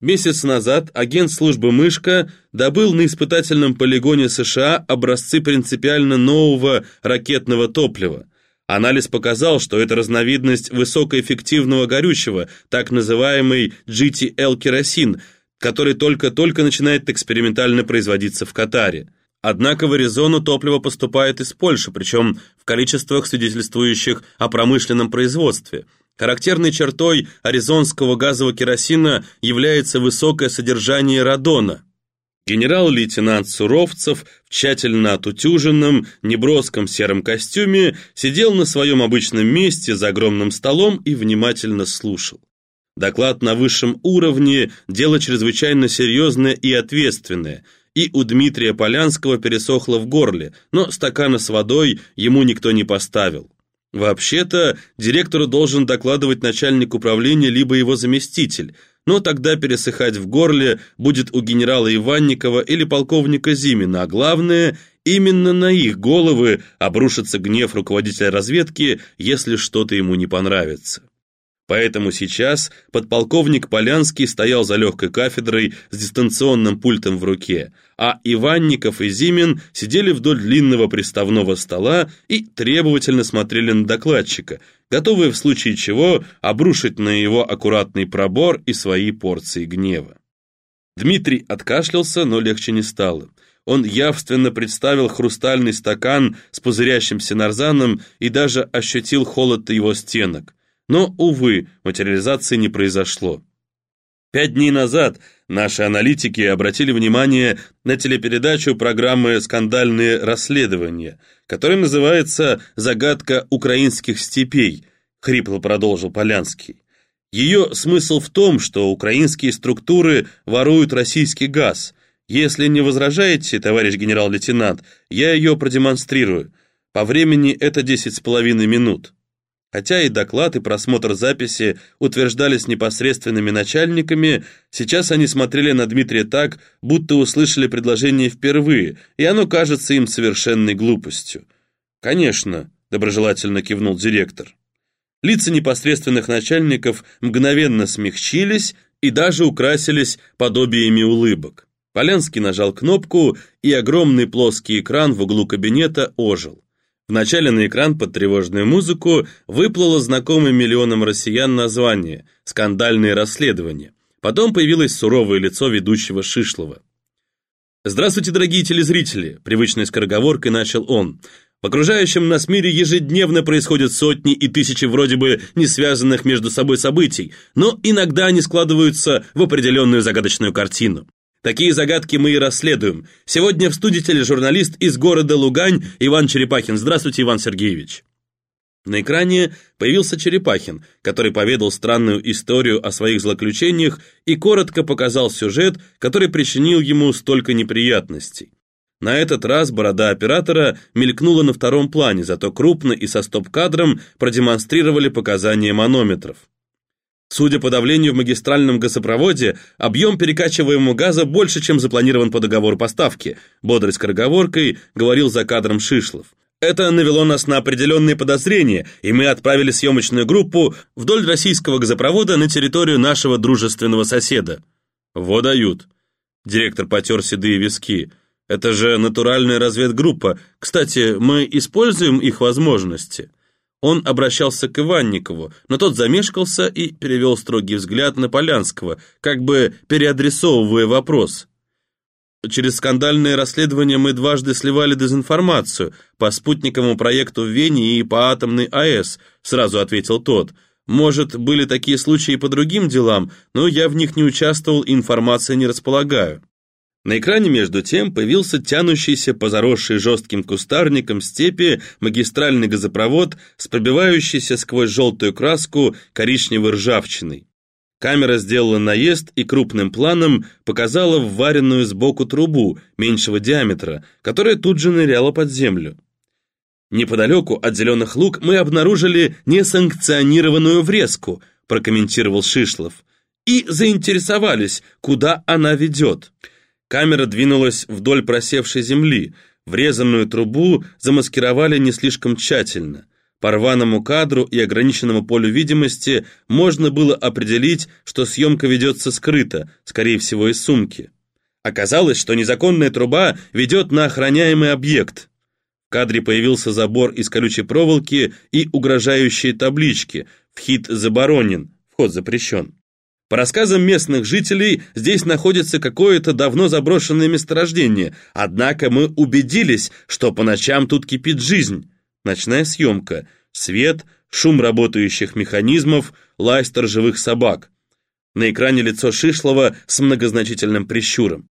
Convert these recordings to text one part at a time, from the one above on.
Месяц назад агент службы «Мышка» добыл на испытательном полигоне США образцы принципиально нового ракетного топлива. Анализ показал, что это разновидность высокоэффективного горючего, так называемый GTL-керосин, который только-только начинает экспериментально производиться в Катаре. Однако в Аризону топливо поступает из Польши, причем в количествах, свидетельствующих о промышленном производстве – Характерной чертой аризонского газового керосина является высокое содержание радона. Генерал-лейтенант Суровцев в тщательно отутюженном, неброском сером костюме сидел на своем обычном месте за огромным столом и внимательно слушал. Доклад на высшем уровне – дело чрезвычайно серьезное и ответственное, и у Дмитрия Полянского пересохло в горле, но стакана с водой ему никто не поставил. Вообще-то, директору должен докладывать начальник управления либо его заместитель, но тогда пересыхать в горле будет у генерала Иванникова или полковника Зимина, а главное, именно на их головы обрушится гнев руководителя разведки, если что-то ему не понравится. Поэтому сейчас подполковник Полянский стоял за легкой кафедрой с дистанционным пультом в руке, а Иванников и Зимин сидели вдоль длинного приставного стола и требовательно смотрели на докладчика, готовые в случае чего обрушить на его аккуратный пробор и свои порции гнева. Дмитрий откашлялся, но легче не стало. Он явственно представил хрустальный стакан с пузырящимся нарзаном и даже ощутил холод его стенок. Но, увы, материализации не произошло. Пять дней назад наши аналитики обратили внимание на телепередачу программы «Скандальные расследования», которая называется «Загадка украинских степей», хрипло продолжил Полянский. Ее смысл в том, что украинские структуры воруют российский газ. Если не возражаете, товарищ генерал-лейтенант, я ее продемонстрирую. По времени это десять с половиной минут. Хотя и доклад, и просмотр записи утверждались непосредственными начальниками, сейчас они смотрели на Дмитрия так, будто услышали предложение впервые, и оно кажется им совершенной глупостью. «Конечно», — доброжелательно кивнул директор. Лица непосредственных начальников мгновенно смягчились и даже украсились подобиями улыбок. Полянский нажал кнопку, и огромный плоский экран в углу кабинета ожил. Вначале на экран под тревожную музыку выплыло знакомое миллионам россиян название «Скандальные расследования». Потом появилось суровое лицо ведущего Шишлова. «Здравствуйте, дорогие телезрители!» – привычной скороговоркой начал он. В окружающем нас мире ежедневно происходят сотни и тысячи вроде бы не связанных между собой событий, но иногда они складываются в определенную загадочную картину. Такие загадки мы и расследуем. Сегодня в студии тележурналист из города Лугань Иван Черепахин. Здравствуйте, Иван Сергеевич. На экране появился Черепахин, который поведал странную историю о своих злоключениях и коротко показал сюжет, который причинил ему столько неприятностей. На этот раз борода оператора мелькнула на втором плане, зато крупно и со стоп-кадром продемонстрировали показания манометров. Судя по давлению в магистральном газопроводе, объем перекачиваемого газа больше, чем запланирован по договору поставки, бодрой скороговоркой говорил за кадром Шишлов. Это навело нас на определенные подозрения, и мы отправили съемочную группу вдоль российского газопровода на территорию нашего дружественного соседа. Во дают. Директор потер седые виски. Это же натуральная разведгруппа. Кстати, мы используем их возможности. Он обращался к Иванникову, но тот замешкался и перевел строгий взгляд на Полянского, как бы переадресовывая вопрос. Через скандальное расследование мы дважды сливали дезинформацию по спутниковому проекту в Вене и по атомной АЭС, сразу ответил тот. Может, были такие случаи по другим делам, но я в них не участвовал и информацией не располагаю. На экране, между тем, появился тянущийся по заросшей жестким кустарником степи магистральный газопровод с пробивающейся сквозь желтую краску коричневой ржавчиной. Камера сделала наезд и крупным планом показала вваренную сбоку трубу меньшего диаметра, которая тут же ныряла под землю. «Неподалеку от зеленых луг мы обнаружили несанкционированную врезку», прокомментировал Шишлов, «и заинтересовались, куда она ведет». Камера двинулась вдоль просевшей земли. Врезанную трубу замаскировали не слишком тщательно. По рваному кадру и ограниченному полю видимости можно было определить, что съемка ведется скрыто, скорее всего из сумки. Оказалось, что незаконная труба ведет на охраняемый объект. В кадре появился забор из колючей проволоки и угрожающие таблички «Вхит заборонен», «Вход запрещен». По рассказам местных жителей, здесь находится какое-то давно заброшенное месторождение, однако мы убедились, что по ночам тут кипит жизнь. Ночная съемка, свет, шум работающих механизмов, лай сторожевых собак. На экране лицо Шишлова с многозначительным прищуром.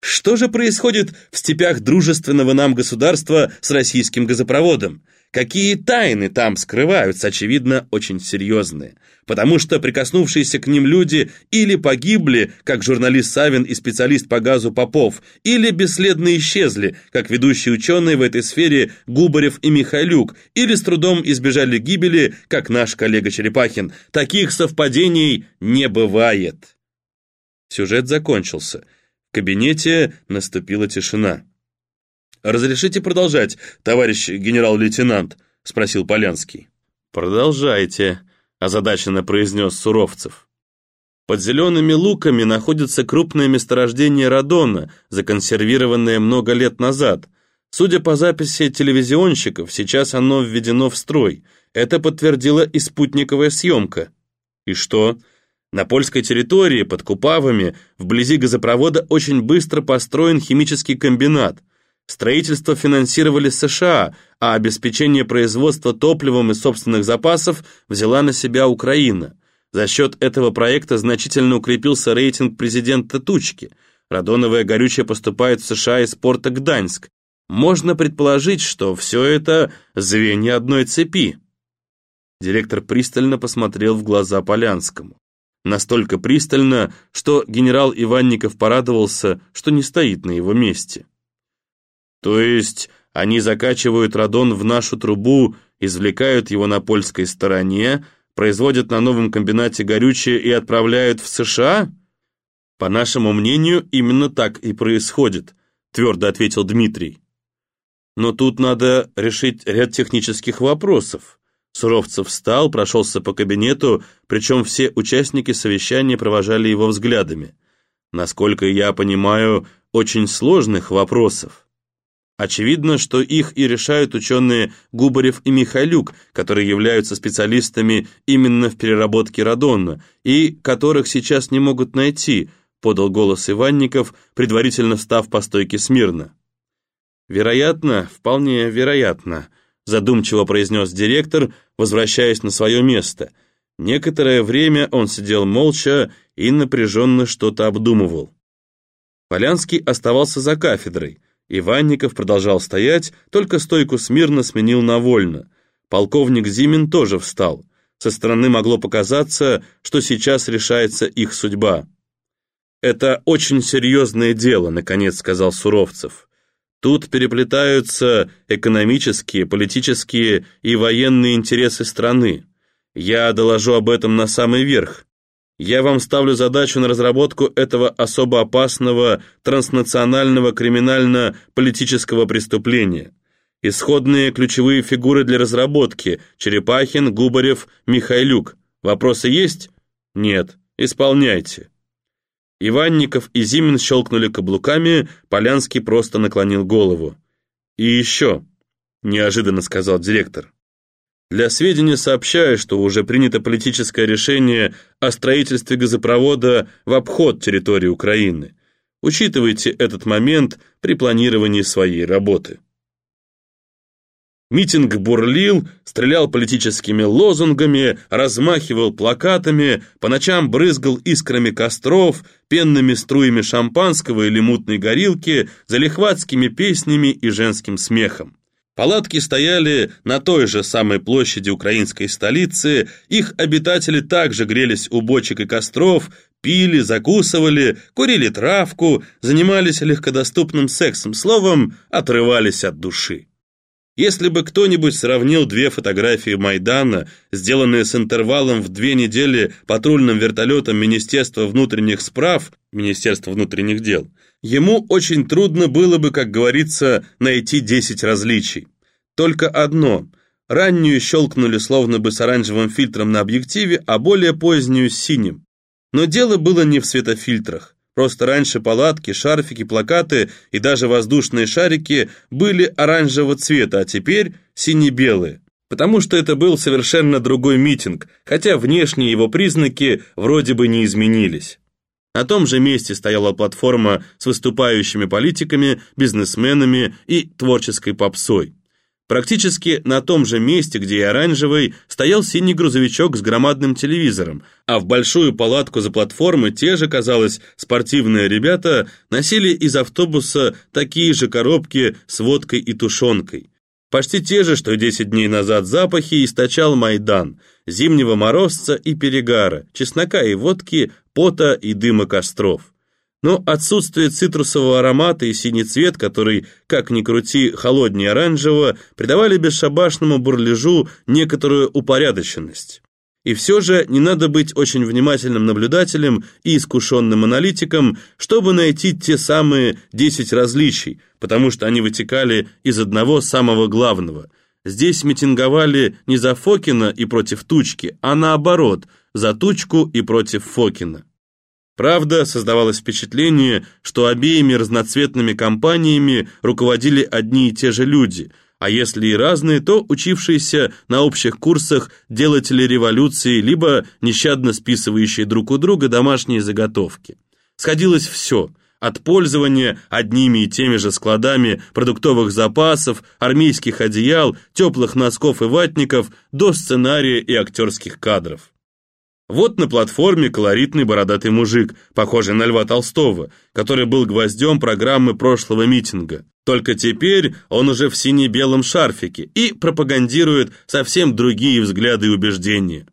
Что же происходит в степях дружественного нам государства с российским газопроводом? Какие тайны там скрываются, очевидно, очень серьезные. Потому что прикоснувшиеся к ним люди или погибли, как журналист Савин и специалист по газу Попов, или бесследно исчезли, как ведущие ученые в этой сфере Губарев и Михайлюк, или с трудом избежали гибели, как наш коллега Черепахин. Таких совпадений не бывает. Сюжет закончился. Кабинете наступила тишина. «Разрешите продолжать, товарищ генерал-лейтенант?» — спросил Полянский. «Продолжайте», — озадаченно произнес Суровцев. Под зелеными луками находится крупное месторождение радона, законсервированное много лет назад. Судя по записи телевизионщиков, сейчас оно введено в строй. Это подтвердила и спутниковая съемка. И что? На польской территории, под Купавами, вблизи газопровода очень быстро построен химический комбинат. Строительство финансировали США, а обеспечение производства топливом из собственных запасов взяла на себя Украина. За счет этого проекта значительно укрепился рейтинг президента Тучки. Радоновое горючее поступает в США из порта Гданьск. Можно предположить, что все это звенья одной цепи. Директор пристально посмотрел в глаза Полянскому. Настолько пристально, что генерал Иванников порадовался, что не стоит на его месте. То есть они закачивают радон в нашу трубу, извлекают его на польской стороне, производят на новом комбинате горючее и отправляют в США? По нашему мнению, именно так и происходит, твердо ответил Дмитрий. Но тут надо решить ряд технических вопросов. Суровцев встал, прошелся по кабинету, причем все участники совещания провожали его взглядами. Насколько я понимаю, очень сложных вопросов. Очевидно, что их и решают ученые Губарев и Михайлюк, которые являются специалистами именно в переработке радона, и которых сейчас не могут найти, подал голос Иванников, предварительно встав по стойке смирно. Вероятно, вполне вероятно, задумчиво произнес директор, возвращаясь на свое место. Некоторое время он сидел молча и напряженно что-то обдумывал. Полянский оставался за кафедрой. Иванников продолжал стоять, только стойку смирно сменил на вольно. Полковник Зимин тоже встал. Со стороны могло показаться, что сейчас решается их судьба. «Это очень серьезное дело», — наконец сказал Суровцев. Тут переплетаются экономические, политические и военные интересы страны. Я доложу об этом на самый верх. Я вам ставлю задачу на разработку этого особо опасного транснационального криминально-политического преступления. Исходные ключевые фигуры для разработки – Черепахин, Губарев, Михайлюк. Вопросы есть? Нет. Исполняйте. Иванников и Зимин щелкнули каблуками, Полянский просто наклонил голову. «И еще», — неожиданно сказал директор, «для сведения сообщаю, что уже принято политическое решение о строительстве газопровода в обход территории Украины. Учитывайте этот момент при планировании своей работы». Митинг бурлил, стрелял политическими лозунгами, размахивал плакатами, по ночам брызгал искрами костров, пенными струями шампанского или мутной горилки, залихватскими песнями и женским смехом. Палатки стояли на той же самой площади украинской столицы, их обитатели также грелись у бочек и костров, пили, закусывали, курили травку, занимались легкодоступным сексом, словом, отрывались от души. Если бы кто-нибудь сравнил две фотографии Майдана, сделанные с интервалом в две недели патрульным вертолетом Министерства внутренних справ, Министерства внутренних дел, ему очень трудно было бы, как говорится, найти 10 различий. Только одно – Раннюю щелкнули словно бы с оранжевым фильтром на объективе, а более позднюю с синим. Но дело было не в светофильтрах. Просто раньше палатки, шарфики, плакаты и даже воздушные шарики были оранжевого цвета, а теперь сине-белые. Потому что это был совершенно другой митинг, хотя внешние его признаки вроде бы не изменились. На том же месте стояла платформа с выступающими политиками, бизнесменами и творческой попсой. Практически на том же месте, где и оранжевый, стоял синий грузовичок с громадным телевизором, а в большую палатку за платформой те же, казалось, спортивные ребята носили из автобуса такие же коробки с водкой и тушенкой. Почти те же, что 10 дней назад запахи источал Майдан, зимнего морозца и перегара, чеснока и водки, пота и дыма костров. Но отсутствие цитрусового аромата и синий цвет, который, как ни крути, холоднее оранжевого, придавали бесшабашному бурляжу некоторую упорядоченность. И все же не надо быть очень внимательным наблюдателем и искушенным аналитиком, чтобы найти те самые 10 различий, потому что они вытекали из одного самого главного. Здесь митинговали не за Фокина и против Тучки, а наоборот, за Тучку и против Фокина. Правда, создавалось впечатление, что обеими разноцветными компаниями руководили одни и те же люди, а если и разные, то учившиеся на общих курсах делатели революции, либо нещадно списывающие друг у друга домашние заготовки. Сходилось все – от пользования одними и теми же складами продуктовых запасов, армейских одеял, теплых носков и ватников до сценария и актерских кадров. Вот на платформе колоритный бородатый мужик, похожий на Льва Толстого, который был гвоздем программы прошлого митинга. Только теперь он уже в сине-белом шарфике и пропагандирует совсем другие взгляды и убеждения.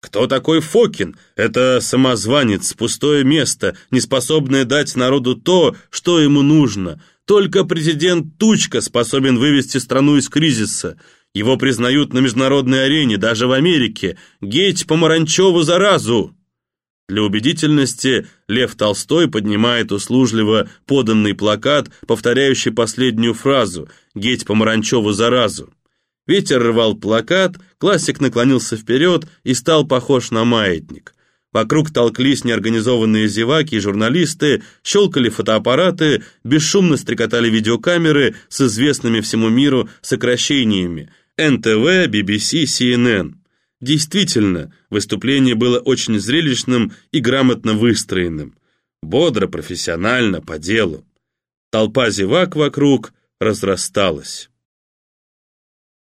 Кто такой Фокин? Это самозванец, пустое место, неспособное дать народу то, что ему нужно. Только президент Тучка способен вывести страну из кризиса – его признают на международной арене, даже в Америке. Геть помаранчеву заразу!» Для убедительности Лев Толстой поднимает услужливо поданный плакат, повторяющий последнюю фразу «Геть помаранчеву заразу». Ветер рвал плакат, классик наклонился вперед и стал похож на маятник. Вокруг толклись неорганизованные зеваки и журналисты, щелкали фотоаппараты, бесшумно стрекотали видеокамеры с известными всему миру сокращениями НТВ, BBC, CNN. Действительно, выступление было очень зрелищным и грамотно выстроенным. Бодро, профессионально, по делу. Толпа зевак вокруг разрасталась.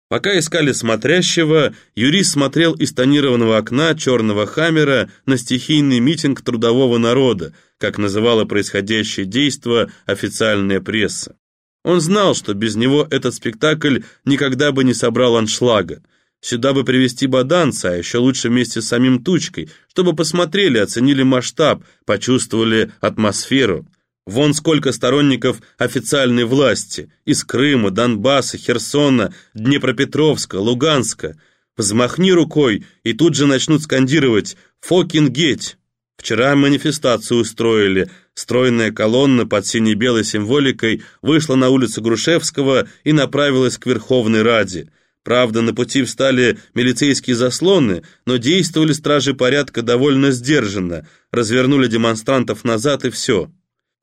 Пока искали смотрящего, юрист смотрел из тонированного окна черного хаммера на стихийный митинг трудового народа, как называла происходящее действо официальная пресса. Он знал, что без него этот спектакль никогда бы не собрал аншлага. Сюда бы привести баданца, а еще лучше вместе с самим Тучкой, чтобы посмотрели, оценили масштаб, почувствовали атмосферу. Вон сколько сторонников официальной власти из Крыма, Донбасса, Херсона, Днепропетровска, Луганска. Взмахни рукой, и тут же начнут скандировать «Фокин геть!». Вчера манифестацию устроили. Стройная колонна под сине-белой символикой вышла на улицу Грушевского и направилась к Верховной Раде. Правда, на пути встали милицейские заслоны, но действовали стражи порядка довольно сдержанно, развернули демонстрантов назад и все.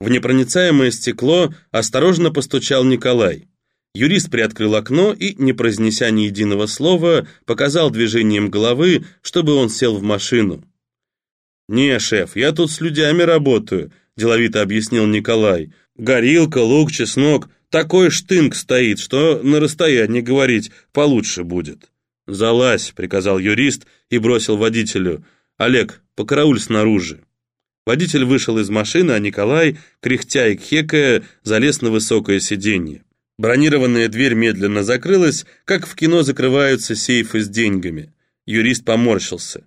В непроницаемое стекло осторожно постучал Николай. Юрист приоткрыл окно и, не произнеся ни единого слова, показал движением головы, чтобы он сел в машину. «Не, шеф, я тут с людьми работаю», – деловито объяснил Николай. «Горилка, лук, чеснок, такой штынк стоит, что на расстоянии говорить получше будет». «Залазь», – приказал юрист и бросил водителю. «Олег, покарауль снаружи». Водитель вышел из машины, а Николай, кряхтя и кхекая, залез на высокое сиденье. Бронированная дверь медленно закрылась, как в кино закрываются сейфы с деньгами. Юрист поморщился.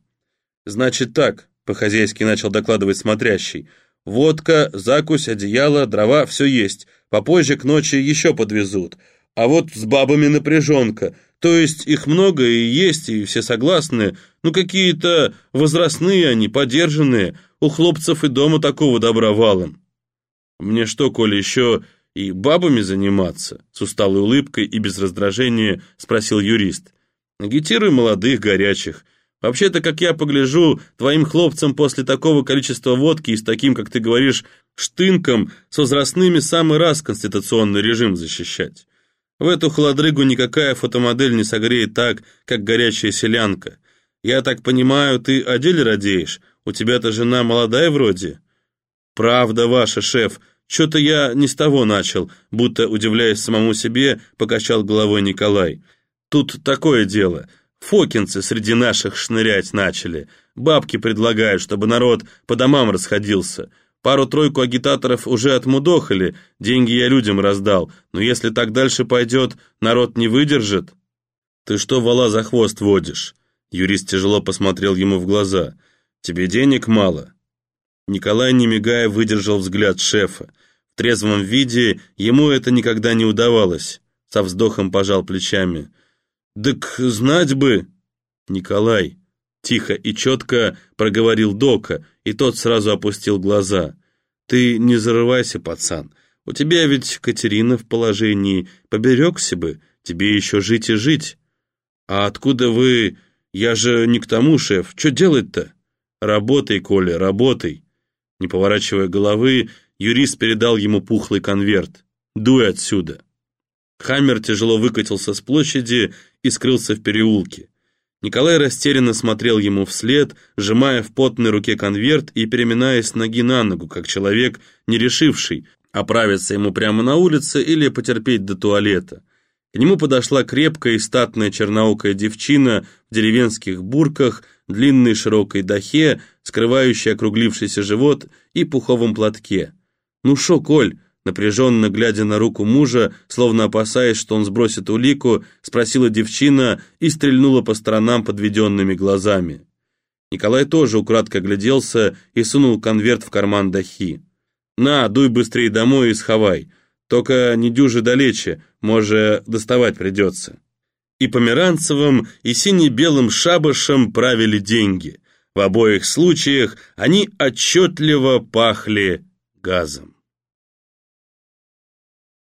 «Значит так, по-хозяйски начал докладывать смотрящий. «Водка, закусь, одеяло, дрова, все есть. Попозже к ночи еще подвезут. А вот с бабами напряженка. То есть их много и есть, и все согласны. Ну какие-то возрастные они, подержанные. У хлопцев и дома такого добра валом». «Мне что, Коля, еще и бабами заниматься?» С усталой улыбкой и без раздражения спросил юрист. Агитируй молодых, горячих. Вообще-то, как я погляжу, твоим хлопцам после такого количества водки и с таким, как ты говоришь, штынком, с возрастными самый раз конституционный режим защищать. В эту холодрыгу никакая фотомодель не согреет так, как горячая селянка. Я так понимаю, ты о деле радеешь? У тебя-то жена молодая вроде?» «Правда ваша, шеф. Что-то я не с того начал», будто, удивляясь самому себе, покачал головой Николай. «Тут такое дело. Фокинцы среди наших шнырять начали. Бабки предлагают, чтобы народ по домам расходился. Пару-тройку агитаторов уже отмудохали, деньги я людям раздал, но если так дальше пойдет, народ не выдержит». «Ты что вала за хвост водишь?» Юрист тяжело посмотрел ему в глаза. «Тебе денег мало?» Николай, не мигая, выдержал взгляд шефа. В трезвом виде ему это никогда не удавалось. Со вздохом пожал плечами. «Так знать бы...» «Николай...» Тихо и четко проговорил Дока, и тот сразу опустил глаза. «Ты не зарывайся, пацан. У тебя ведь Катерина в положении. Поберегся бы, тебе еще жить и жить. А откуда вы... Я же не к тому, шеф. Что делать-то?» «Работай, Коля, работай!» Не поворачивая головы, юрист передал ему пухлый конверт. «Дуй отсюда!» Хаммер тяжело выкатился с площади и скрылся в переулке. Николай растерянно смотрел ему вслед, сжимая в потной руке конверт и переминаясь ноги на ногу, как человек, не решивший, оправиться ему прямо на улице или потерпеть до туалета. К нему подошла крепкая и статная черноокая девчина в деревенских бурках, длинной широкой дахе, скрывающей округлившийся живот и пуховом платке. «Ну шо, Коль?» Напряженно глядя на руку мужа, словно опасаясь, что он сбросит улику, спросила девчина и стрельнула по сторонам подведенными глазами. Николай тоже украдко гляделся и сунул конверт в карман дахи. «На, дуй быстрее домой и сховай. Только не дюжи далече, может, доставать придется». И Померанцевым, и сине-белым шабашем правили деньги. В обоих случаях они отчетливо пахли газом.